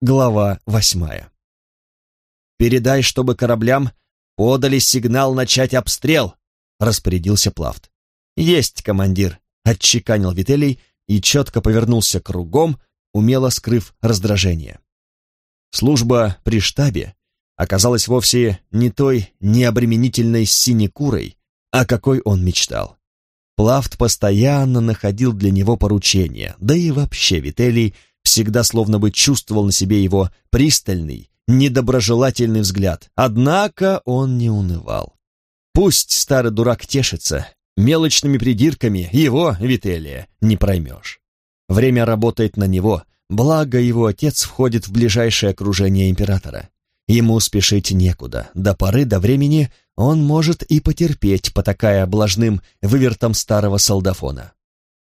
Глава восьмая. «Передай, чтобы кораблям подали сигнал начать обстрел», — распорядился Плафт. «Есть, командир», — отчеканил Вителий и четко повернулся кругом, умело скрыв раздражение. Служба при штабе оказалась вовсе не той необременительной синекурой, о какой он мечтал. Плафт постоянно находил для него поручения, да и вообще Вителий всегда словно бы чувствовал на себе его пристальный, недоброжелательный взгляд, однако он не унывал. Пусть старый дурак тешится, мелочными придирками его, Вителия, не проймешь. Время работает на него, благо его отец входит в ближайшее окружение императора. Ему спешить некуда, до поры до времени он может и потерпеть, потакая облажным вывертом старого солдафона.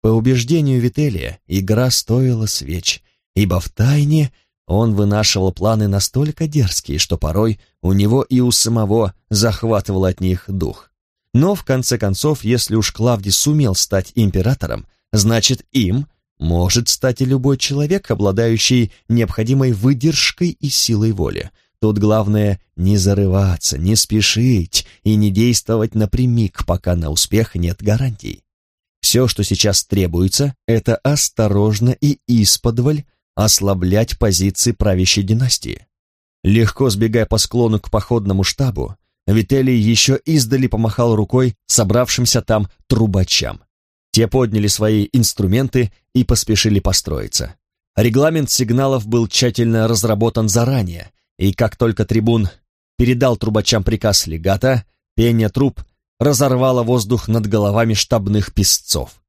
По убеждению Вителия, игра стоила свеч, ибо в тайне он вынашивал планы настолько дерзкие, что порой у него и у самого захватывал от них дух. Но, в конце концов, если уж Клавдий сумел стать императором, значит, им может стать и любой человек, обладающий необходимой выдержкой и силой воли. Тут главное не зарываться, не спешить и не действовать напрямик, пока на успех нет гарантий. Все, что сейчас требуется, это осторожно и исподволь ослаблять позиции правящей династии. Легко сбегая по склону к походному штабу, Вителий еще издали помахал рукой собравшимся там трубачам. Те подняли свои инструменты и поспешили построиться. Регламент сигналов был тщательно разработан заранее, и как только трибун передал трубачам приказ легата, пение труб разорвало воздух над головами штабных песцов.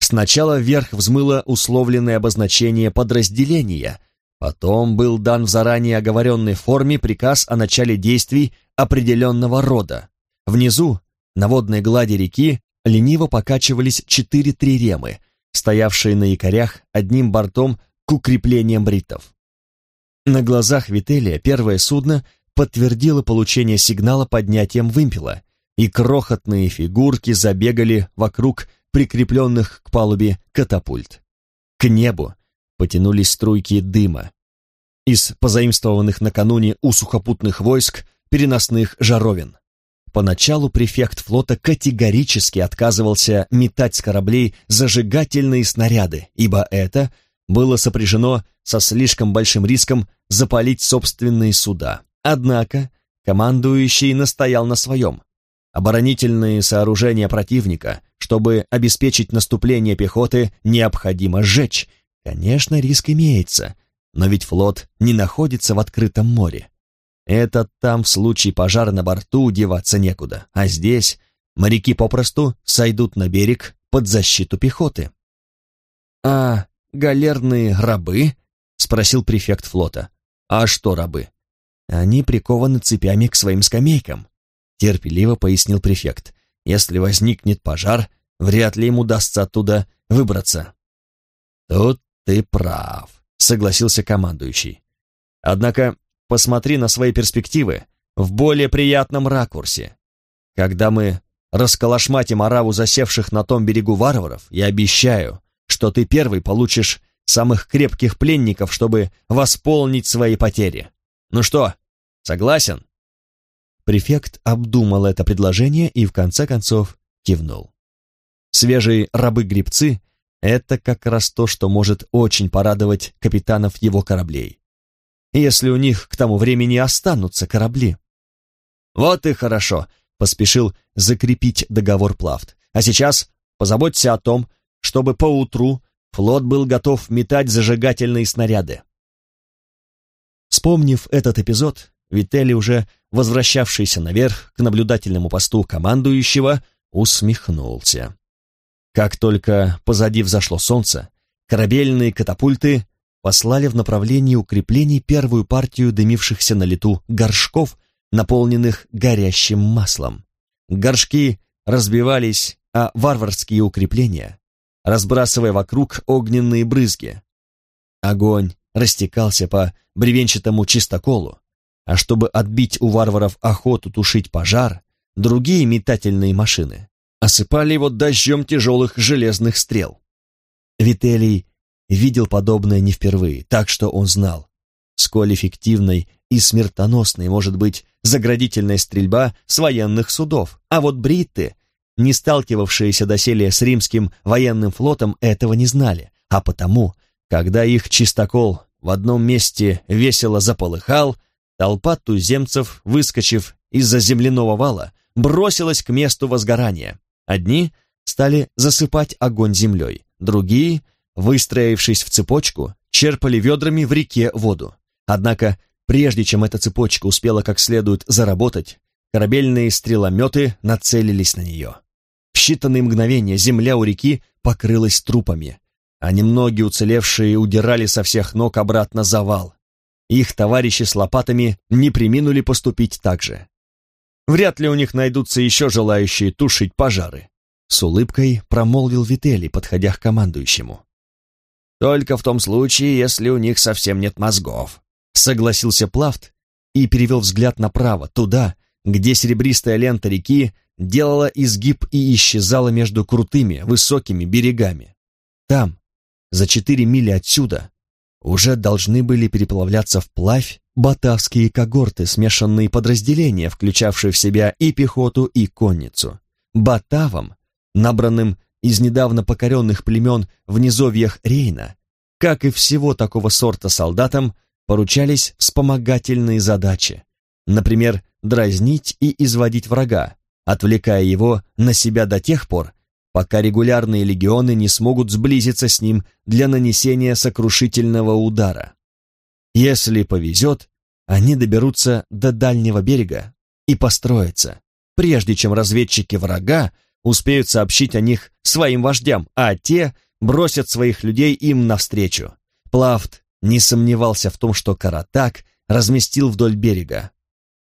Сначала вверх взмыло условленное обозначение подразделения, потом был дан в заранее оговоренной форме приказ о начале действий определенного рода. Внизу, на водной глади реки, лениво покачивались четыре триремы, стоявшие на якорях одним бортом к укреплениям бритов. На глазах Вителия первое судно подтвердило получение сигнала поднятием вымпела, и крохотные фигурки забегали вокруг прикрепленных к палубе катапульт. К небу потянулись струйки дыма из позаимствованных накануне у сухопутных войск переносных жаровин. Поначалу префект флота категорически отказывался метать с кораблей зажигательные снаряды, ибо это было сопряжено со слишком большим риском запалить собственные суда. Однако командующий настоял на своем. Оборонительные сооружения противника, чтобы обеспечить наступление пехоты, необходимо сжечь. Конечно, риск имеется, но ведь флот не находится в открытом море. Это там в случае пожара на борту деваться некуда, а здесь моряки попросту сойдут на берег под защиту пехоты. «А галерные рабы?» — спросил префект флота. «А что рабы?» «Они прикованы цепями к своим скамейкам», — терпеливо пояснил префект. «Если возникнет пожар, вряд ли им удастся оттуда выбраться». «Тут ты прав», — согласился командующий. «Однако посмотри на свои перспективы в более приятном ракурсе. Когда мы расколошматим ораву засевших на том берегу варваров, я обещаю, что ты первый получишь самых крепких пленников, чтобы восполнить свои потери. Ну что, согласен?» Префект обдумал это предложение и в конце концов кивнул. Свежие рабы-гребцы — это как раз то, что может очень порадовать капитанов его кораблей. Если у них к тому времени останутся корабли. «Вот и хорошо», — поспешил закрепить договор Плафт. «А сейчас позаботься о том, чтобы поутру флот был готов метать зажигательные снаряды. Вспомнив этот эпизод, Вителли, уже возвращавшийся наверх к наблюдательному посту командующего, усмехнулся. Как только позади взошло солнце, корабельные катапульты послали в направлении укреплений первую партию дымившихся на лету горшков, наполненных горящим маслом. Горшки разбивались, а варварские укрепления разбрасывая вокруг огненные брызги. Огонь растекался по бревенчатому чистоколу, а чтобы отбить у варваров охоту тушить пожар, другие метательные машины осыпали его дождем тяжелых железных стрел. Вителий видел подобное не впервые, так что он знал. сколь эффективной и смертоносной может быть заградительная стрельба с военных судов. А вот бритты, не сталкивавшиеся доселе с римским военным флотом, этого не знали, а потому, когда их чистокол в одном месте весело заполыхал, толпа туземцев, выскочив из-за земляного вала, бросилась к месту возгорания. Одни стали засыпать огонь землей, другие, выстроившись в цепочку, черпали ведрами в реке воду. Однако, прежде чем эта цепочка успела как следует заработать, корабельные стрелометы нацелились на нее. В считанные мгновения земля у реки покрылась трупами, а немногие уцелевшие удирали со всех ног обратно за вал. Их товарищи с лопатами не приминули поступить так же. Вряд ли у них найдутся еще желающие тушить пожары. С улыбкой промолвил Вителли, подходя к командующему. «Только в том случае, если у них совсем нет мозгов», согласился Плафт и перевел взгляд направо, туда, где серебристая лента реки делала изгиб и исчезала между крутыми, высокими берегами. Там, за четыре мили отсюда уже должны были переплавляться вплавь батавские когорты, смешанные подразделения, включавшие в себя и пехоту, и конницу. Батавам, набранным из недавно покоренных племен в низовьях Рейна, как и всего такого сорта солдатам, поручались вспомогательные задачи. Например, дразнить и изводить врага, отвлекая его на себя до тех пор, пока регулярные легионы не смогут сблизиться с ним для нанесения сокрушительного удара. Если повезет, они доберутся до дальнего берега и построятся, прежде чем разведчики врага успеют сообщить о них своим вождям, а те бросят своих людей им навстречу. Плафт не сомневался в том, что Каратак разместил вдоль берега,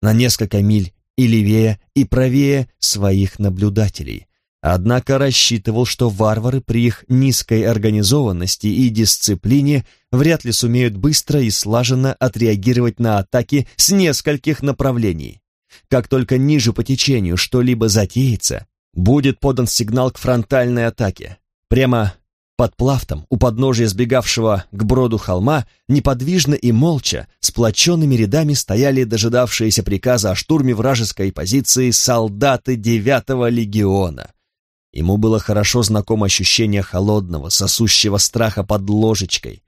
на несколько миль и левее, и правее своих наблюдателей, Однако рассчитывал, что варвары при их низкой организованности и дисциплине вряд ли сумеют быстро и слаженно отреагировать на атаки с нескольких направлений. Как только ниже по течению что-либо затеется, будет подан сигнал к фронтальной атаке. Прямо под плафтом, у подножия сбегавшего к броду холма, неподвижно и молча, сплоченными рядами стояли дожидавшиеся приказа о штурме вражеской позиции солдаты девятого легиона — Ему было хорошо знакомо ощущение холодного, сосущего страха под ложечкой,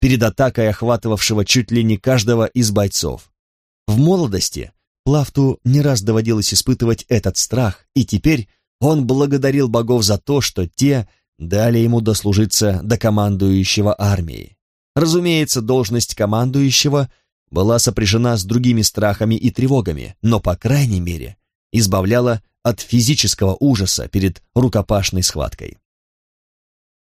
перед атакой охватывавшего чуть ли не каждого из бойцов. В молодости Плафту не раз доводилось испытывать этот страх, и теперь он благодарил богов за то, что те дали ему дослужиться до командующего армией. Разумеется, должность командующего была сопряжена с другими страхами и тревогами, но, по крайней мере, избавляла от физического ужаса перед рукопашной схваткой.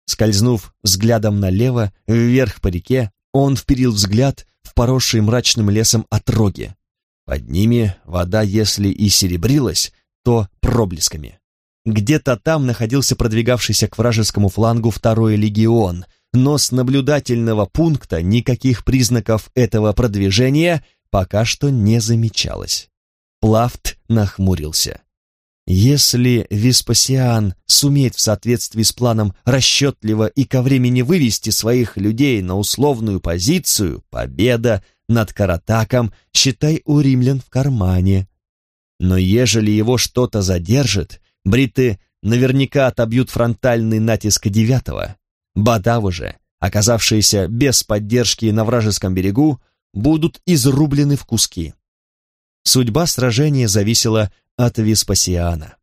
Скользнув взглядом налево, вверх по реке, он вперил взгляд в поросшие мрачным лесом отроги. Под ними вода, если и серебрилась, то проблесками. Где-то там находился продвигавшийся к вражескому флангу второй легион, но с наблюдательного пункта никаких признаков этого продвижения пока что не замечалось. Плафт нахмурился. Если Веспасиан сумеет в соответствии с планом расчетливо и ко времени вывести своих людей на условную позицию, победа над Каратаком, считай, у римлян в кармане. Но ежели его что-то задержит, бриты наверняка отобьют фронтальный натиск девятого. Бадавы же, оказавшиеся без поддержки на вражеском берегу, будут изрублены в куски. Судьба сражения зависела от Веспасиана.